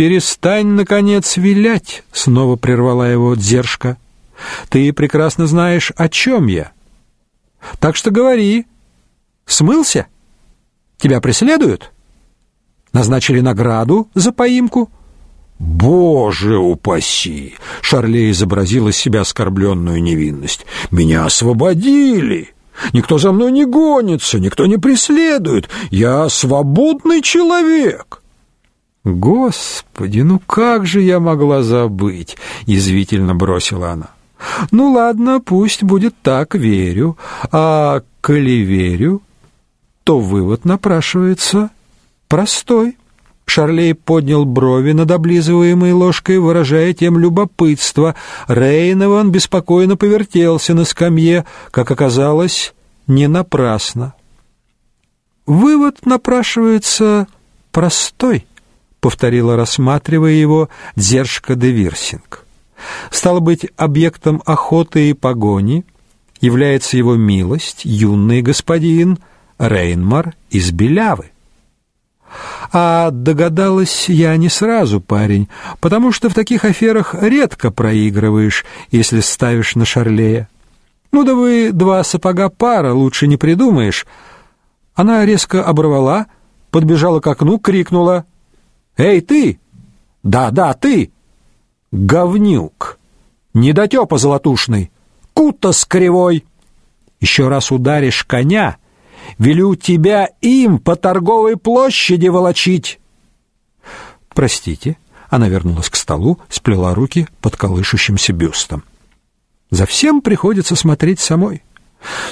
«Перестань, наконец, вилять!» — снова прервала его Дзержка. «Ты прекрасно знаешь, о чем я. Так что говори. Смылся? Тебя преследуют? Назначили награду за поимку?» «Боже упаси!» — Шарле изобразил из себя оскорбленную невинность. «Меня освободили!» Никто за мной не гонится, никто не преследует. Я свободный человек. Господи, ну как же я могла забыть, язвительно бросила она. Ну ладно, пусть будет так, верю. А коли верю, то вывод напрашивается простой. Шарлей поднял брови над облизываемой ложкой, выражая тем любопытство. Рейнован беспокойно повертелся на скамье, как оказалось, не напрасно. Вывод напрашивается простой, повторила, рассматривая его Дзержка де Вирсинг. Стало быть, объектом охоты и погони является его милость, юный господин Рейнмар из Белявы. А догадалась я не сразу, парень, потому что в таких аферах редко проигрываешь, если ставишь на Шарлея. Ну да вы два сапога пара, лучше не придумаешь. Она резко оборвала, подбежала к окну, крикнула: "Эй ты! Да-да, ты! Говнюк! Недотёпа золотушный! Кутас кривой! Еще раз ударишь коня, велю тебя им по торговой площади волочить. Простите, она вернулась к столу, сплела руки под колышущимся бюстом. За всем приходится смотреть самой.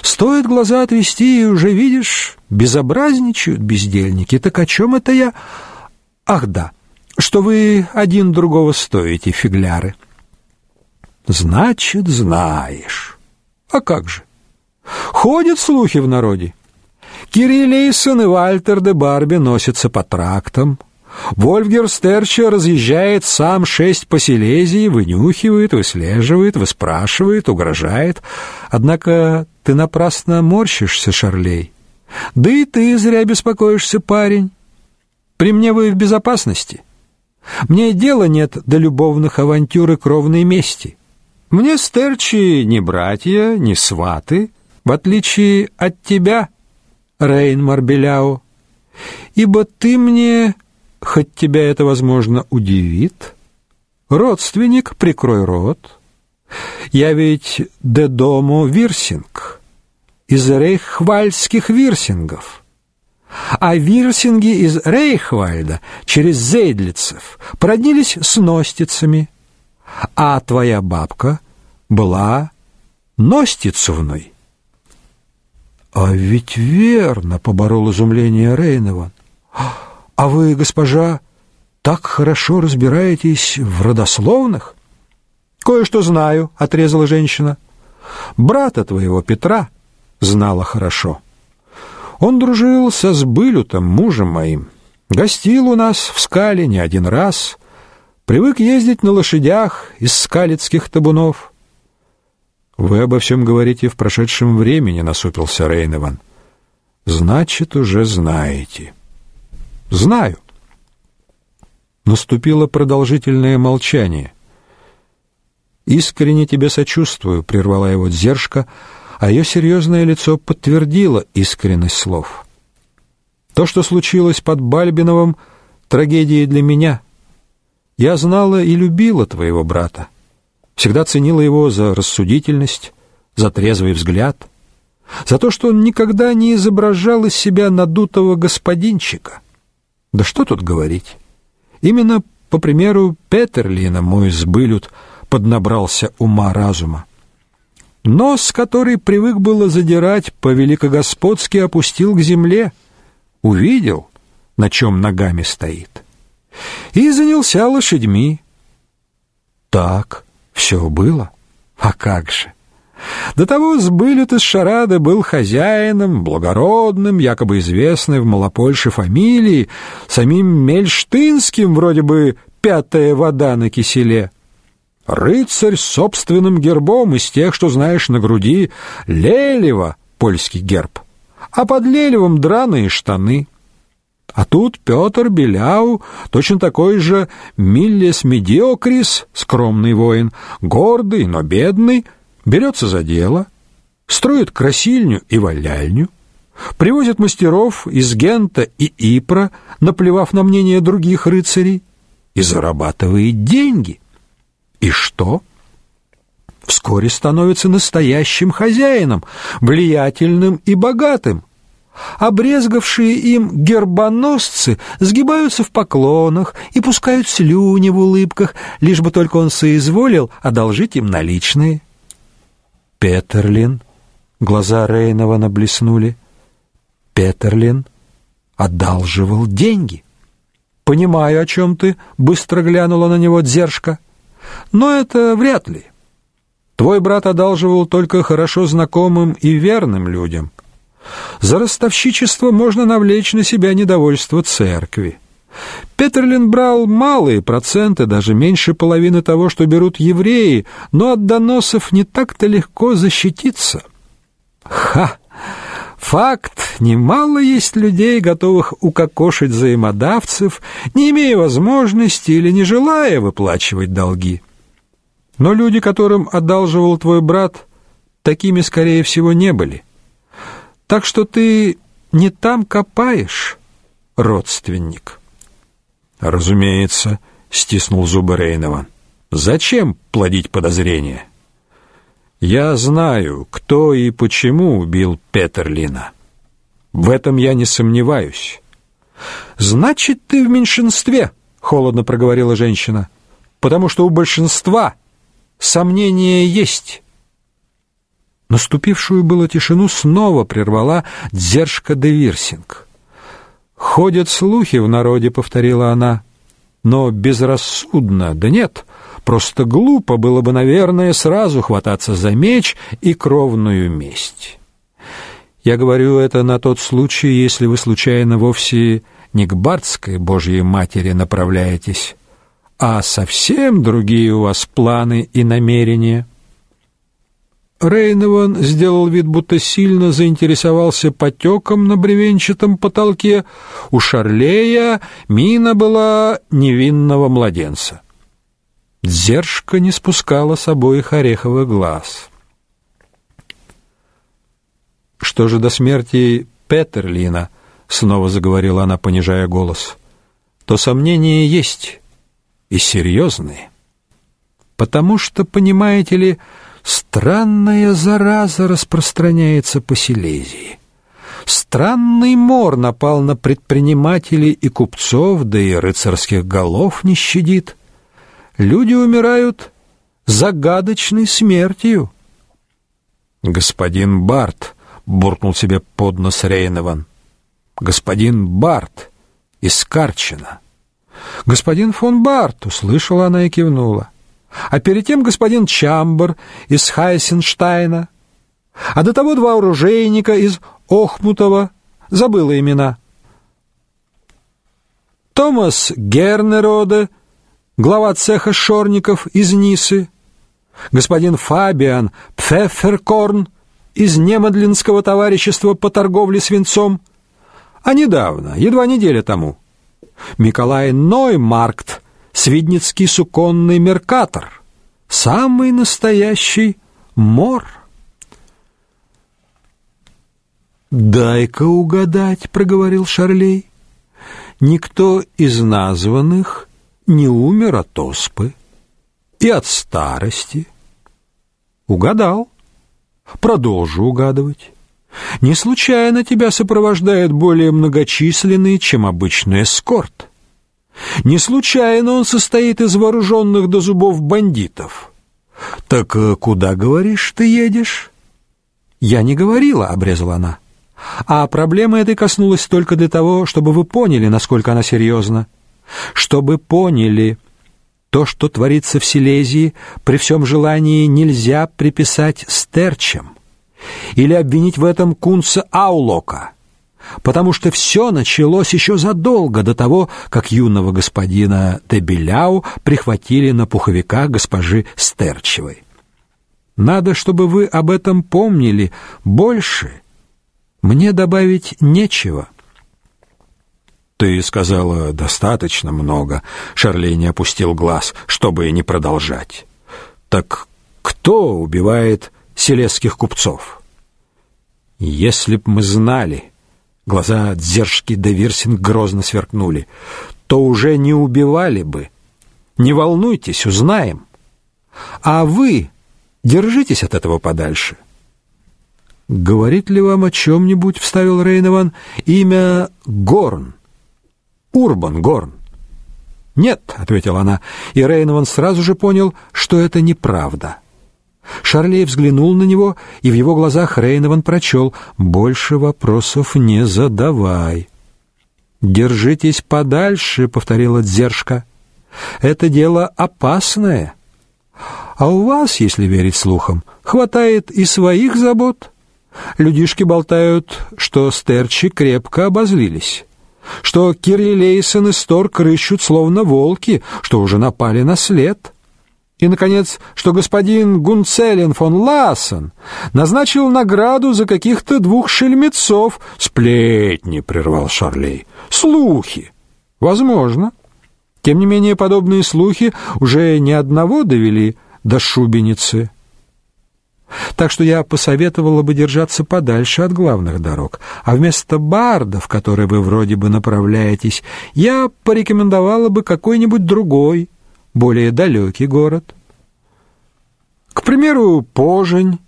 Стоит глаза отвести, и уже видишь, безобразничают бездельники. Так о чем это я? Ах, да, что вы один другого стоите, фигляры. Значит, знаешь. А как же? Ходят слухи в народе. Кириллейсон и Вальтер де Барби носятся по трактам. Вольфгер Стерча разъезжает сам шесть по Силезии, вынюхивает, выслеживает, выспрашивает, угрожает. Однако ты напрасно морщишься, Шарлей. Да и ты зря беспокоишься, парень. При мне вы в безопасности. Мне дела нет до любовных авантюр и кровной мести. Мне Стерчи не братья, не сваты, в отличие от тебя, Рейн Марбеляу, ибо ты мне хоть тебя это, возможно, удивит, родственник, прикрой рот. Я ведь де дому Вирсинг, из рейхвальдских вирсингов. А вирсинги из Рейхвальда через Зейдлицев проднились с ностицами, а твоя бабка была ностицевной. А ведь верно, поборол изумление Рейнован. А вы, госпожа, так хорошо разбираетесь в родословных? Кое-что знаю, отрезала женщина. Брата твоего Петра знала хорошо. Он дружил со Сбылютом, мужем моим. Гостил у нас в скале не один раз. Привык ездить на лошадях из скалецких табунов. Вы обо всем говорите в прошедшем времени, насупился Рейнован. Значит, уже знаете. Знаю. Наступило продолжительное молчание. Искренне тебе сочувствую, прервала его Дзержка, а ее серьезное лицо подтвердило искренность слов. То, что случилось под Бальбиновым, трагедия для меня. Я знала и любила твоего брата. Всегда ценила его за рассудительность, за трезвый взгляд, за то, что он никогда не изображал из себя надутого господинчика. Да что тут говорить? Именно по примеру Петерлина мой сбылют поднабрался ума-разума. Нос, который привык было задирать, по-великогосподски опустил к земле, увидел, на чем ногами стоит, и занялся лошадьми. Так все было. А как же? До того Сбылют из Шарада был хозяином, благородным, якобы известной в Малопольше фамилии, самим Мельштинским, вроде бы пятая вода на киселе. Рыцарь с собственным гербом из тех, что знаешь на груди, Лелева, польский герб, а под Лелевым драные штаны. А тут Петр Беляу, точно такой же Миллес Медиокрис, скромный воин, гордый, но бедный, берется за дело, строит красильню и валяльню, привозит мастеров из Гента и Ипра, наплевав на мнение других рыцарей, и зарабатывает деньги. И что? Вскоре становится настоящим хозяином, влиятельным и богатым. Обрезгавшие им гербоносцы сгибаются в поклонах и пускают слюни в улыбках, лишь бы только он соизволил одолжить им наличные. Петерлин, глаза Рейнова блеснули. Петерлин одалживал деньги. «Понимаю, о чем ты», — быстро глянула на него Дзержка. «Но это вряд ли. Твой брат одалживал только хорошо знакомым и верным людям. За ростовщичество можно навлечь на себя недовольство церкви. Петерлин брал малые проценты, даже меньше половины того, что берут евреи, но от доносов не так-то легко защититься». «Ха!» Факт, немало есть людей, готовых укокошить взаимодавцев, не имея возможности или не желая выплачивать долги. Но люди, которым одалживал твой брат, такими, скорее всего, не были. Так что ты не там копаешь, родственник. Разумеется, стиснул зубы Рейнова. Зачем плодить подозрения? Я знаю, кто и почему убил Петерлина. В этом я не сомневаюсь. Значит, ты в меньшинстве, холодно проговорила женщина. Потому что у большинства сомнения есть. Наступившую было тишину снова прервала Дзержка де Вирсинг. «Ходят слухи в народе», — повторила она, — «но безрассудно, да нет, Просто глупо было бы, наверное, сразу хвататься за меч и кровную месть. Я говорю это на тот случай, если вы случайно вовсе не к Бардской Божьей Матери направляетесь, а совсем другие у вас планы и намерения. Рейнован сделал вид, будто сильно заинтересовался потеком на бревенчатом потолке. У Шарлея мина была невинного младенца. Дзержка не спускала с обоих ореховых глаз. «Что же до смерти Петерлина?» — снова заговорила она, понижая голос. «То сомнения есть, и серьезные. Потому что, понимаете ли, странная зараза распространяется по Силезии». Странный мор напал на предпринимателей и купцов, да и рыцарских голов не щадит люди умирают загадочной смертью. Господин Барт буркнул себе под нос Рейнован. Господин Барт из Карчина. Господин фон Барт, услышала она и кивнула. А перед тем господин Чамбер из Хайсенштайна. А до того два оружейника из Охмутова, забыла имена. Томас Гернероде глава цеха шорников из Нисы, господин Фабиан Пфефферкорн из Немадлинского товарищества по торговле свинцом, а недавно, едва неделя тому, Николай Ноймаркт, свидницкий суконный меркатор, самый настоящий мор. «Дай-ка угадать», — проговорил Шарлей. «Никто из названных не умер от оспы и от старости. Угадал. Продолжу угадывать. Не случайно тебя сопровождает более многочисленный, чем обычный эскорт. Не случайно он состоит из вооруженных до зубов бандитов. Так э, куда, говоришь, ты едешь? Я не говорила, обрезала она. А проблема этой коснулась только для того, чтобы вы поняли, насколько она серьезна чтобы поняли, то, что творится в Силезии, при всем желании нельзя приписать стерчам или обвинить в этом Кунца Аулока, потому что все началось еще задолго до того, как юного господина Тебеляу прихватили на пуховиках госпожи Стерчевой. Надо, чтобы вы об этом помнили. Больше мне добавить нечего». Ты сказала достаточно много. Шарлей опустил глаз, чтобы не продолжать. Так кто убивает селесских купцов? Если б мы знали, глаза Дзержки де Вирсинг грозно сверкнули, то уже не убивали бы. Не волнуйтесь, узнаем. А вы держитесь от этого подальше. Говорит ли вам о чем-нибудь, вставил Рейнован, имя Горн? Урбан Горн. Нет, ответила она, и Рейнован сразу же понял, что это неправда. Шарлей взглянул на него, и в его глазах Рейнован прочел «Больше вопросов не задавай». «Держитесь подальше», — повторила Дзержка. «Это дело опасное. А у вас, если верить слухам, хватает и своих забот. Людишки болтают, что стерчи крепко обозлились» что Кирилейсон и Сторк рыщут словно волки, что уже напали на след. И, наконец, что господин Гунцелен фон Лассен назначил награду за каких-то двух шельмецов. «Сплетни!» — прервал Шарлей. «Слухи!» «Возможно. Тем не менее, подобные слухи уже ни одного довели до шубеницы». Так что я посоветовала бы держаться подальше от главных дорог, а вместо Барда, в который вы вроде бы направляетесь, я порекомендовала бы какой-нибудь другой, более далекий город. К примеру, Пожень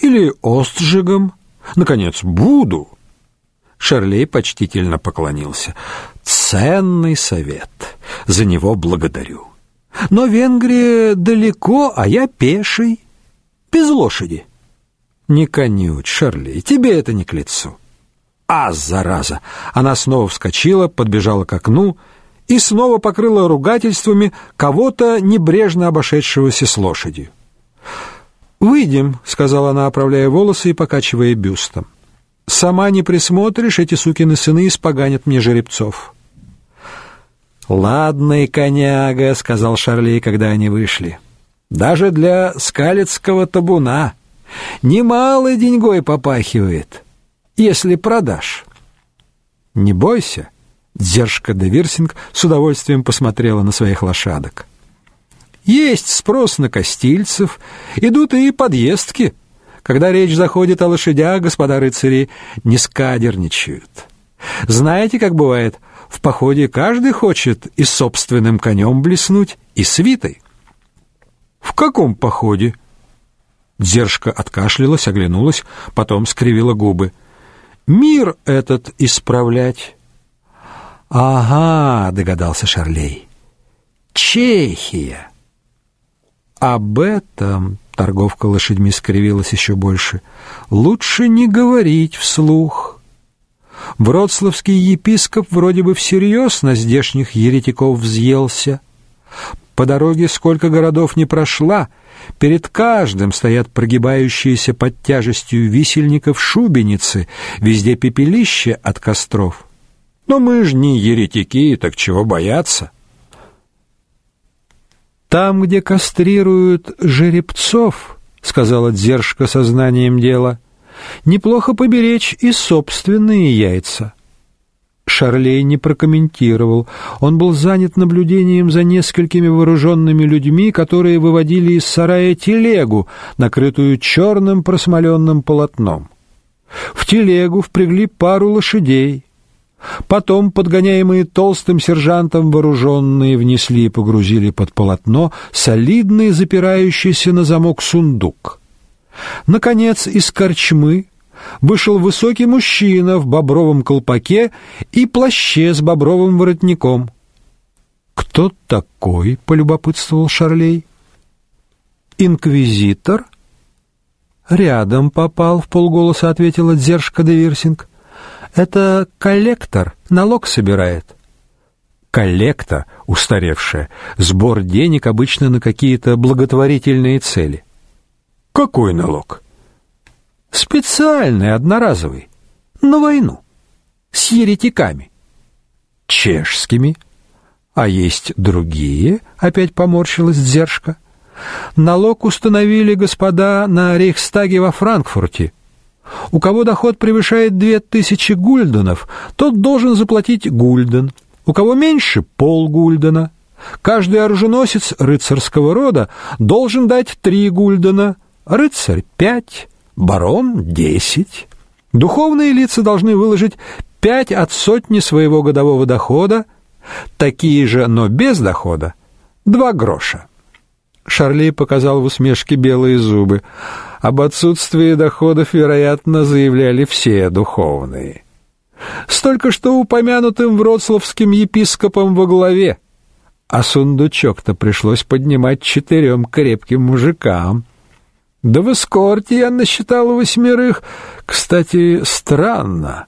или Остжигом, наконец, Буду. Шарлей почтительно поклонился. Ценный совет. За него благодарю. Но Венгрия далеко, а я пеший без лошади. Не конють, Шарли, тебе это не к лицу. А, зараза! Она снова вскочила, подбежала к окну и снова покрыла ругательствами кого-то небрежно обошедшегося с лошадью. «Выйдем», — сказала она, оправляя волосы и покачивая бюстом. «Сама не присмотришь, эти сукины сыны испоганят мне жеребцов». «Ладный коняга», — сказал Шарли, когда они вышли даже для скалецкого табуна. Немалой деньгой попахивает, если продашь. Не бойся, Дзержка де Вирсинг с удовольствием посмотрела на своих лошадок. Есть спрос на костильцев, идут и подъездки. Когда речь заходит о лошадях, господа рыцари не скадерничают. Знаете, как бывает, в походе каждый хочет и собственным конем блеснуть, и свитой. «В каком походе?» Дзержка откашлялась, оглянулась, потом скривила губы. «Мир этот исправлять». «Ага», — догадался Шарлей. «Чехия». «Об этом...» — торговка лошадьми скривилась еще больше. «Лучше не говорить вслух». Вроцлавский епископ вроде бы всерьез на здешних еретиков взъелся. По дороге сколько городов не прошла, перед каждым стоят прогибающиеся под тяжестью висельников шубеницы, везде пепелище от костров. Но мы ж не еретики, так чего бояться? Там, где кастрируют жеребцов, сказала Дзержка сознанием дела, неплохо поберечь и собственные яйца. Шарлей не прокомментировал. Он был занят наблюдением за несколькими вооруженными людьми, которые выводили из сарая телегу, накрытую черным просмоленным полотном. В телегу впрягли пару лошадей. Потом, подгоняемые толстым сержантом, вооруженные внесли и погрузили под полотно солидный запирающийся на замок сундук. Наконец, из корчмы вышел высокий мужчина в бобровом колпаке и плаще с бобровым воротником. «Кто такой?» — полюбопытствовал Шарлей. «Инквизитор?» «Рядом попал», — в полголоса ответила Дзержка де Вирсинг. «Это коллектор, налог собирает». «Коллекта, устаревшая, сбор денег обычно на какие-то благотворительные цели». «Какой налог?» Специальный, одноразовый. На войну. С еретиками. Чешскими. А есть другие, опять поморщилась Дзержка. Налог установили господа на Рейхстаге во Франкфурте. У кого доход превышает две тысячи гульденов, тот должен заплатить гульден. У кого меньше – полгульдена. Каждый оруженосец рыцарского рода должен дать три гульдена, рыцарь – пять, барон – десять. Духовные лица должны выложить пять от сотни своего годового дохода, такие же, но без дохода – два гроша. Шарли показал в усмешке белые зубы. Об отсутствии доходов, вероятно, заявляли все духовные. Столько что упомянутым вроцлавским епископом во главе. А сундучок-то пришлось поднимать четырем крепким мужикам. Да в эскорте я насчитал восьмерых. Кстати, странно.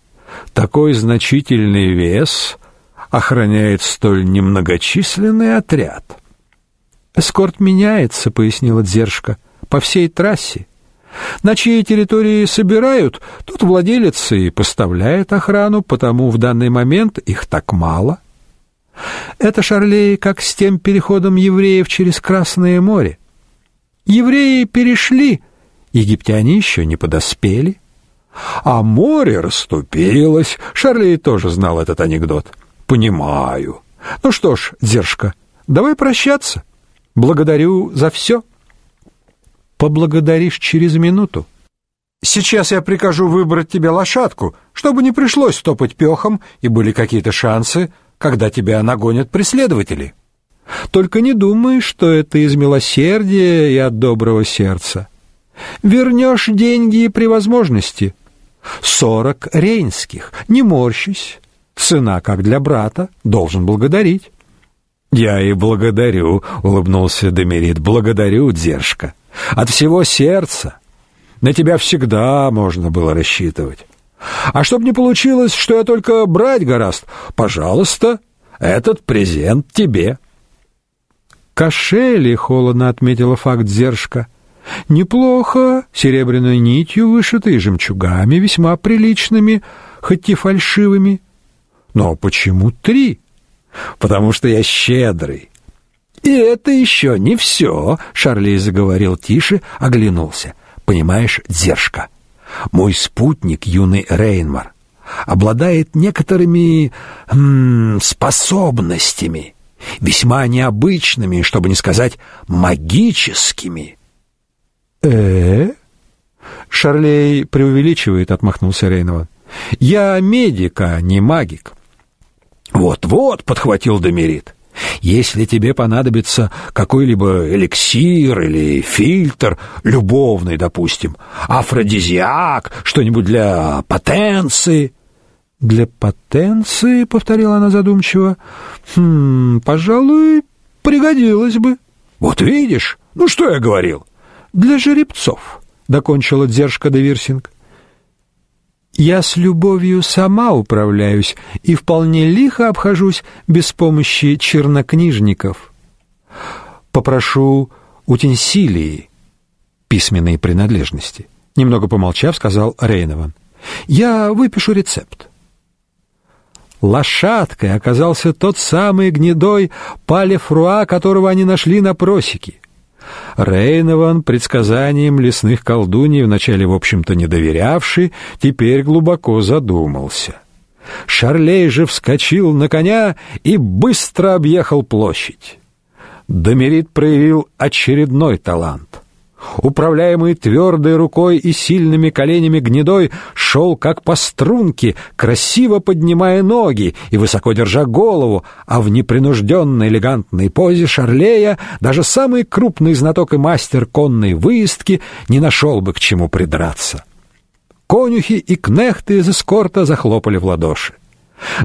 Такой значительный вес охраняет столь немногочисленный отряд. Эскорт меняется, пояснила Дзержка, по всей трассе. На чьей территории собирают, тут владелец и поставляет охрану, потому в данный момент их так мало. Это Шарлей как с тем переходом евреев через Красное море. Евреи перешли, египтяне еще не подоспели. А море расступилось. Шарлей тоже знал этот анекдот. Понимаю. Ну что ж, Дзержка, давай прощаться. Благодарю за все. Поблагодаришь через минуту. Сейчас я прикажу выбрать тебе лошадку, чтобы не пришлось топать пехом и были какие-то шансы, когда тебя нагонят преследователи. Только не думай, что это из милосердия и от доброго сердца. Вернешь деньги при возможности. Сорок рейнских, не морщись. Цена, как для брата, должен благодарить. «Я и благодарю», — улыбнулся Демерит, — «благодарю, Дзержка, от всего сердца. На тебя всегда можно было рассчитывать. А чтоб не получилось, что я только брать гораст, пожалуйста, этот презент тебе». «Кошели», — холодно отметила факт Дзержка, — «неплохо, серебряной нитью вышитые, жемчугами весьма приличными, хоть и фальшивыми. Но почему три?» потому что я щедрый. И это еще не все, Шарли заговорил тише, оглянулся. Понимаешь, Дзержка, мой спутник, юный Рейнмар, обладает некоторыми -м, способностями, весьма необычными, чтобы не сказать магическими. Э? -э? Шарлей преувеличивает, отмахнулся Рейнова. Я медик, а не магик. Вот-вот, подхватил Демерит. Если тебе понадобится какой-либо эликсир или фильтр, любовный, допустим, афродизиак, что-нибудь для потенции. Для потенции, повторила она задумчиво. Хм, пожалуй, пригодилось бы. Вот видишь? Ну что я говорил? Для жеребцов, докончила Дзержка де Вирсинг. Я с любовью сама управляюсь и вполне лихо обхожусь без помощи чернокнижников. Попрошу утенсилии, письменные принадлежности. Немного помолчав, сказал Рейнован. Я выпишу рецепт. Лошадкой оказался тот самый гнедой палефруа, которого они нашли на просеке. Рейнован предсказаниям лесных колдуней, вначале, в общем-то, не доверявший, теперь глубоко задумался. Шарлей же вскочил на коня и быстро объехал площадь. Домерит проявил очередной талант — управляемый твердой рукой и сильными коленями гнедой, шел как по струнке, красиво поднимая ноги и высоко держа голову, а в непринужденной элегантной позе Шарлея даже самый крупный знаток и мастер конной выездки не нашел бы к чему придраться. Конюхи и кнехты из эскорта захлопали в ладоши.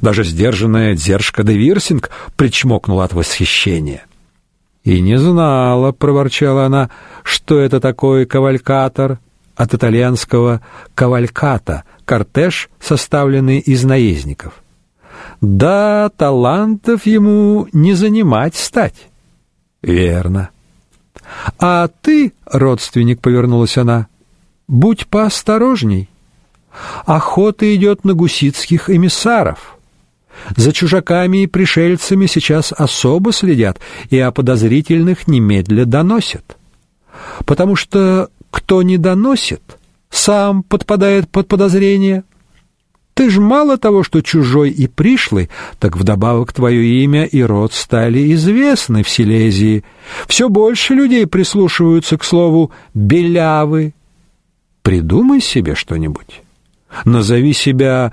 Даже сдержанная Дзержка де Вирсинг причмокнула от восхищения. «И не знала», — проворчала она, — «что это такое кавалькатор?» От итальянского «кавальката» — кортеж, составленный из наездников. «Да, талантов ему не занимать стать». «Верно». «А ты, родственник», — повернулась она, — «будь поосторожней. Охота идет на гуситских эмиссаров». За чужаками и пришельцами сейчас особо следят и о подозрительных немедля доносят. Потому что кто не доносит, сам подпадает под подозрение. Ты ж мало того, что чужой и пришлый, так вдобавок твое имя и род стали известны в Силезии. Все больше людей прислушиваются к слову «белявы». Придумай себе что-нибудь. Назови себя,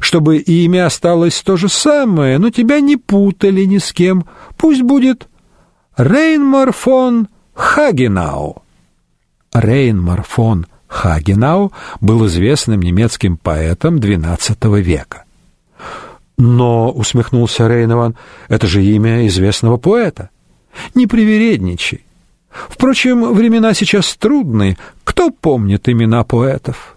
чтобы имя осталось то же самое, но тебя не путали ни с кем. Пусть будет Рейнмар фон Хагенау. Рейнмар фон Хагенау был известным немецким поэтом XII века. Но, усмехнулся Рейнован, это же имя известного поэта. Не привередничай. Впрочем, времена сейчас трудные. Кто помнит имена поэтов?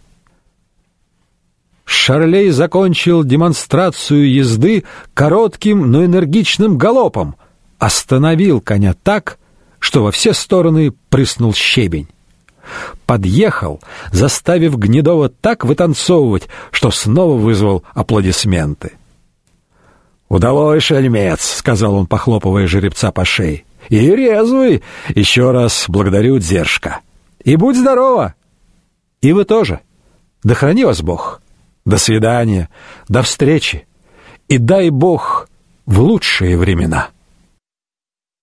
Шарлей закончил демонстрацию езды коротким, но энергичным галопом, остановил коня так, что во все стороны прыснул щебень. Подъехал, заставив Гнедова так вытанцовывать, что снова вызвал аплодисменты. «Удалой шельмец», — сказал он, похлопывая жеребца по шее. «И резвый! Еще раз благодарю, Дзержка. И будь здорова! И вы тоже! Да храни вас Бог!» До свидания, до встречи, и дай Бог в лучшие времена.